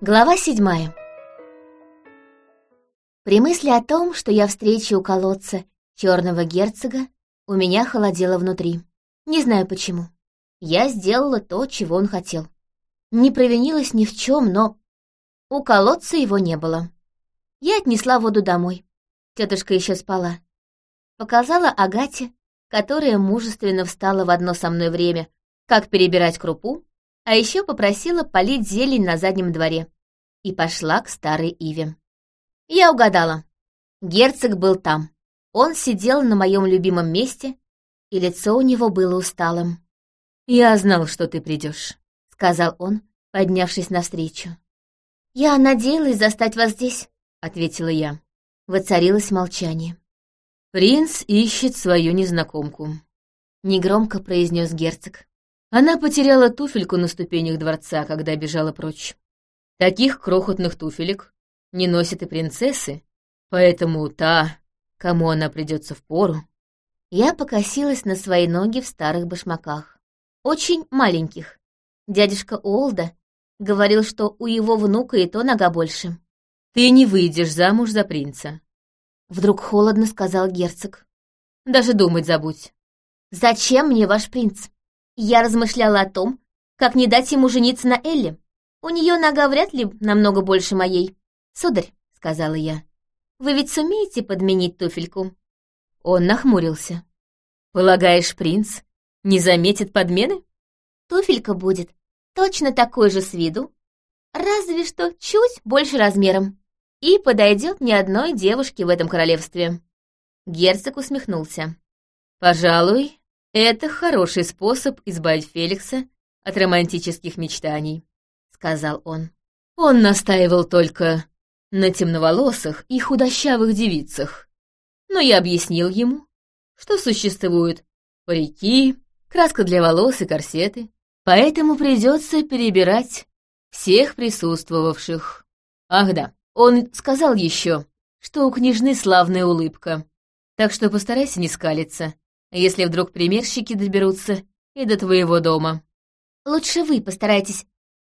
Глава седьмая. При мысли о том, что я встречу у колодца черного герцога, у меня холодело внутри. Не знаю почему. Я сделала то, чего он хотел. Не провинилась ни в чем, но у колодца его не было. Я отнесла воду домой. Тетушка еще спала. Показала Агате, которая мужественно встала в одно со мной время, как перебирать крупу, а еще попросила полить зелень на заднем дворе и пошла к старой Иве. Я угадала. Герцог был там. Он сидел на моем любимом месте, и лицо у него было усталым. «Я знал, что ты придешь», — сказал он, поднявшись навстречу. «Я надеялась застать вас здесь», — ответила я. Воцарилось молчание. «Принц ищет свою незнакомку», — негромко произнес герцог. Она потеряла туфельку на ступенях дворца, когда бежала прочь. Таких крохотных туфелек не носят и принцессы, поэтому та, кому она придется в пору. Я покосилась на свои ноги в старых башмаках. Очень маленьких. Дядюшка Олда говорил, что у его внука и то нога больше. «Ты не выйдешь замуж за принца», — вдруг холодно сказал герцог. «Даже думать забудь». «Зачем мне ваш принц?» Я размышляла о том, как не дать ему жениться на Элли. У нее нога вряд ли намного больше моей. «Сударь», — сказала я, — «вы ведь сумеете подменить туфельку?» Он нахмурился. «Полагаешь, принц не заметит подмены?» «Туфелька будет точно такой же с виду, разве что чуть больше размером, и подойдет ни одной девушке в этом королевстве». Герцог усмехнулся. «Пожалуй, «Это хороший способ избавить Феликса от романтических мечтаний», — сказал он. Он настаивал только на темноволосых и худощавых девицах. Но я объяснил ему, что существуют парики, краска для волос и корсеты, поэтому придется перебирать всех присутствовавших. Ах да, он сказал еще, что у княжны славная улыбка, так что постарайся не скалиться, если вдруг примерщики доберутся и до твоего дома. Лучше вы постарайтесь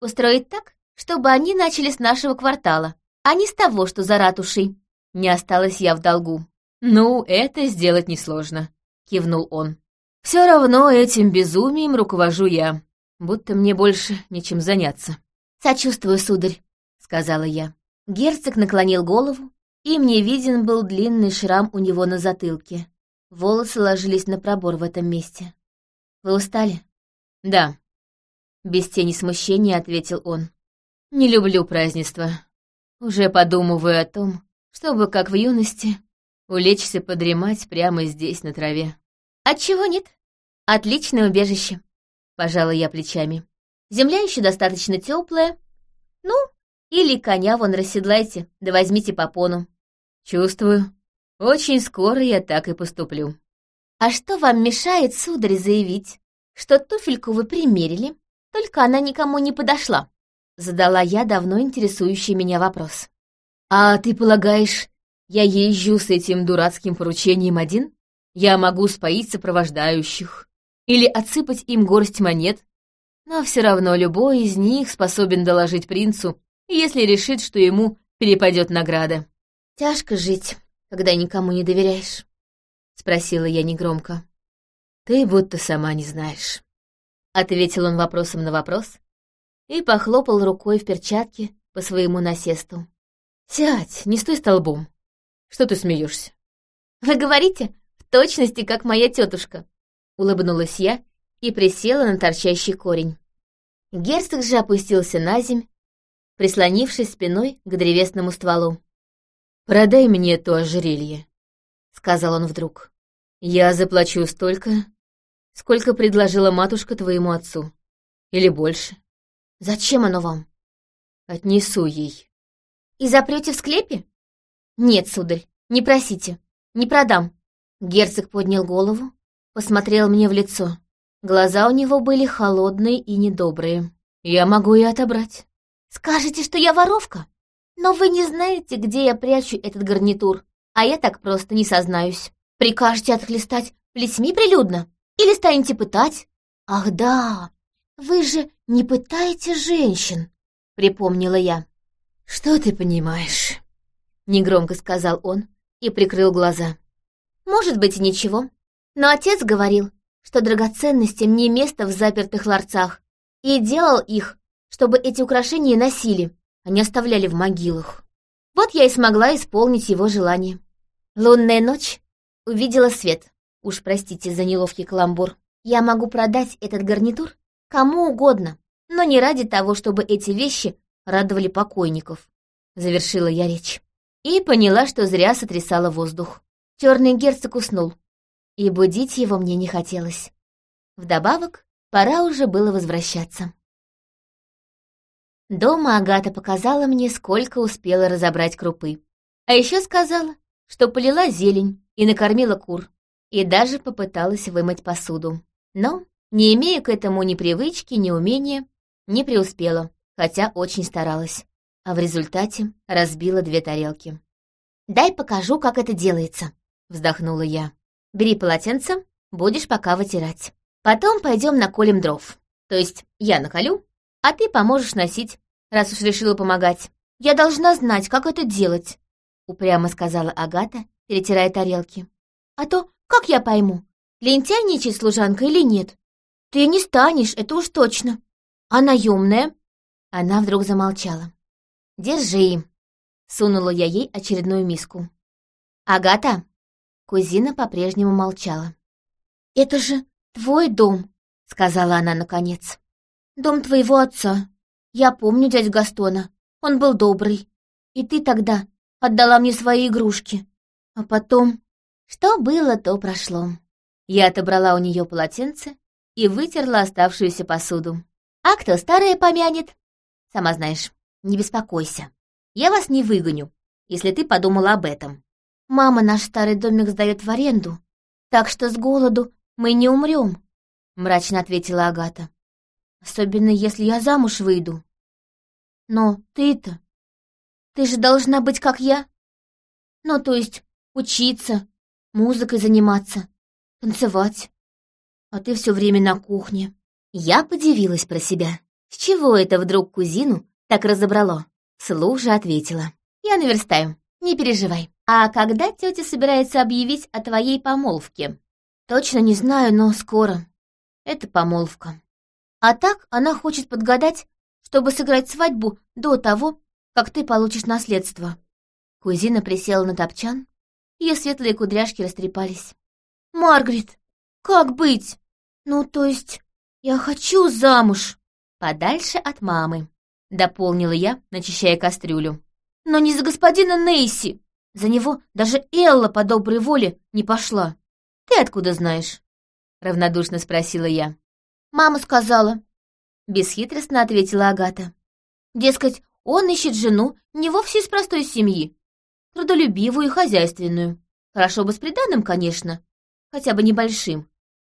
устроить так, чтобы они начали с нашего квартала, а не с того, что за ратушей. Не осталась я в долгу. «Ну, это сделать несложно», — кивнул он. «Все равно этим безумием руковожу я, будто мне больше нечем заняться». «Сочувствую, сударь», — сказала я. Герцог наклонил голову, и мне виден был длинный шрам у него на затылке. Волосы ложились на пробор в этом месте. «Вы устали?» «Да», — без тени смущения ответил он. «Не люблю празднества. Уже подумываю о том, чтобы, как в юности, улечься подремать прямо здесь, на траве». «Отчего нет? Отличное убежище», — пожала я плечами. «Земля еще достаточно теплая. Ну, или коня вон расседлайте, да возьмите попону». «Чувствую», очень скоро я так и поступлю. А что вам мешает, сударь, заявить, что туфельку вы примерили, только она никому не подошла? Задала я давно интересующий меня вопрос. А ты полагаешь, я езжу с этим дурацким поручением один? Я могу споить сопровождающих или отсыпать им горсть монет, но все равно любой из них способен доложить принцу, если решит, что ему перепадет награда. Тяжко жить, когда никому не доверяешь?» — спросила я негромко. «Ты будто сама не знаешь», — ответил он вопросом на вопрос и похлопал рукой в перчатке по своему насесту. «Сядь, не стой столбом. Что ты смеешься? «Вы говорите в точности, как моя тетушка», — улыбнулась я и присела на торчащий корень. Герцог же опустился на земь, прислонившись спиной к древесному стволу. «Продай мне то ожерелье», — сказал он вдруг. «Я заплачу столько, сколько предложила матушка твоему отцу. Или больше». «Зачем оно вам?» «Отнесу ей». «И запрете в склепе?» «Нет, сударь, не просите, не продам». Герцог поднял голову, посмотрел мне в лицо. Глаза у него были холодные и недобрые. «Я могу и отобрать». «Скажете, что я воровка?» Но вы не знаете, где я прячу этот гарнитур, а я так просто не сознаюсь. Прикажете отхлестать плетьми прилюдно? Или станете пытать? Ах да, вы же не пытаете женщин, припомнила я. «Что ты понимаешь?» — негромко сказал он и прикрыл глаза. «Может быть, и ничего. Но отец говорил, что драгоценностям не место в запертых ларцах, и делал их, чтобы эти украшения носили, не оставляли в могилах. Вот я и смогла исполнить его желание. Лунная ночь увидела свет. Уж простите за неловкий каламбур. Я могу продать этот гарнитур кому угодно, но не ради того, чтобы эти вещи радовали покойников. Завершила я речь. И поняла, что зря сотрясала воздух. Черный герцог уснул, и будить его мне не хотелось. Вдобавок, пора уже было возвращаться. Дома Агата показала мне, сколько успела разобрать крупы. А еще сказала, что полила зелень и накормила кур, и даже попыталась вымыть посуду. Но, не имея к этому ни привычки, ни умения, не преуспела, хотя очень старалась. А в результате разбила две тарелки. «Дай покажу, как это делается», — вздохнула я. «Бери полотенце, будешь пока вытирать. Потом пойдем наколем дров. То есть я наколю, а ты поможешь носить, раз уж решила помогать. Я должна знать, как это делать», — упрямо сказала Агата, перетирая тарелки. «А то как я пойму, лентяйничать служанка или нет? Ты не станешь, это уж точно. А наемная?» Она вдруг замолчала. «Держи», — сунула я ей очередную миску. «Агата?» Кузина по-прежнему молчала. «Это же твой дом», — сказала она наконец. «Дом твоего отца. Я помню дядю Гастона. Он был добрый. И ты тогда отдала мне свои игрушки. А потом... Что было, то прошло. Я отобрала у нее полотенце и вытерла оставшуюся посуду. А кто старое помянет? Сама знаешь, не беспокойся. Я вас не выгоню, если ты подумала об этом. Мама наш старый домик сдает в аренду, так что с голоду мы не умрем, мрачно ответила Агата. Особенно если я замуж выйду. Но ты-то... Ты же должна быть как я. Ну, то есть учиться, музыкой заниматься, танцевать. А ты все время на кухне. Я подивилась про себя. С чего это вдруг кузину так разобрало? Слух же ответила. Я наверстаю, не переживай. А когда тетя собирается объявить о твоей помолвке? Точно не знаю, но скоро. Это помолвка. А так она хочет подгадать, чтобы сыграть свадьбу до того, как ты получишь наследство. Кузина присела на топчан, ее светлые кудряшки растрепались. «Маргарет, как быть? Ну, то есть, я хочу замуж!» «Подальше от мамы», — дополнила я, начищая кастрюлю. «Но не за господина Нейси! За него даже Элла по доброй воле не пошла. Ты откуда знаешь?» — равнодушно спросила я. «Мама сказала», — бесхитростно ответила Агата. «Дескать, он ищет жену не вовсе из простой семьи, трудолюбивую и хозяйственную. Хорошо бы с приданным, конечно, хотя бы небольшим,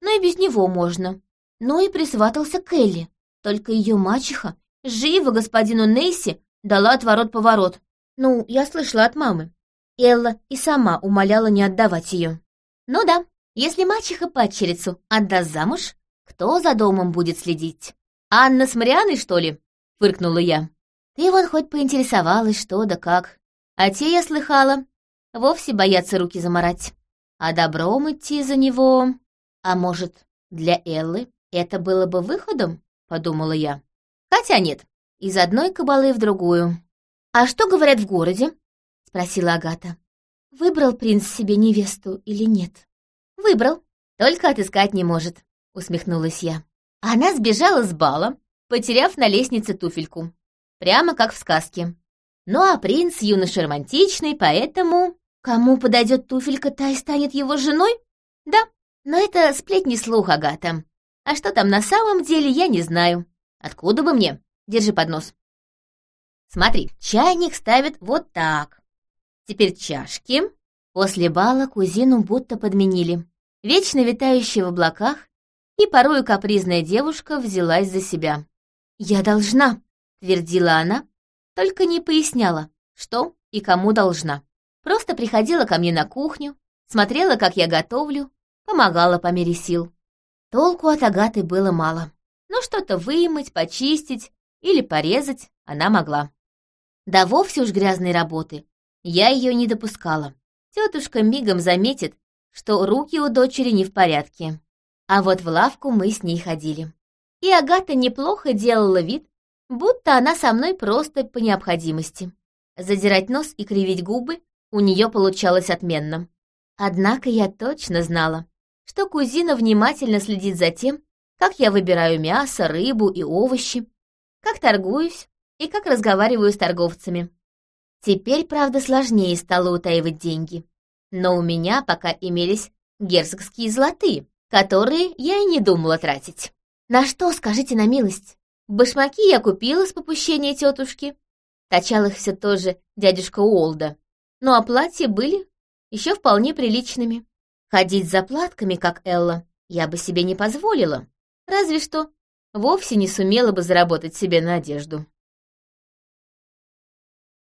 но и без него можно. Ну и присватался Келли, только ее мачеха живо господину Нейси дала отворот-поворот. Ну, я слышала от мамы. Элла и сама умоляла не отдавать ее. Ну да, если мачеха падчерицу отдаст замуж, кто за домом будет следить? Анна с Марианой, что ли? Фыркнула я. Ты вот хоть поинтересовалась, что да как. А те, я слыхала, вовсе боятся руки заморать. А добром идти за него... А может, для Эллы это было бы выходом? Подумала я. Хотя нет, из одной кабалы в другую. А что говорят в городе? Спросила Агата. Выбрал принц себе невесту или нет? Выбрал, только отыскать не может, усмехнулась я. Она сбежала с бала, потеряв на лестнице туфельку. Прямо как в сказке. Ну а принц юноша романтичный, поэтому... Кому подойдет туфелька, та и станет его женой? Да, но это сплетни слух, Агата. А что там на самом деле, я не знаю. Откуда бы мне? Держи поднос. Смотри, чайник ставят вот так. Теперь чашки. После бала кузину будто подменили. Вечно витающая в облаках и порою капризная девушка взялась за себя. «Я должна», — твердила она, только не поясняла, что и кому должна. Просто приходила ко мне на кухню, смотрела, как я готовлю, помогала по мере сил. Толку от Агаты было мало, но что-то вымыть, почистить или порезать она могла. Да вовсе уж грязной работы. Я ее не допускала. Тетушка мигом заметит, что руки у дочери не в порядке. А вот в лавку мы с ней ходили. И Агата неплохо делала вид, будто она со мной просто по необходимости. Задирать нос и кривить губы у нее получалось отменно. Однако я точно знала, что кузина внимательно следит за тем, как я выбираю мясо, рыбу и овощи, как торгуюсь и как разговариваю с торговцами. Теперь, правда, сложнее стало утаивать деньги. Но у меня пока имелись герцогские золотые, которые я и не думала тратить. На что, скажите на милость? Башмаки я купила с попущения тетушки. Точал их все тоже дядюшка Уолда. Ну а платья были еще вполне приличными. Ходить за платками, как Элла, я бы себе не позволила. Разве что вовсе не сумела бы заработать себе на одежду.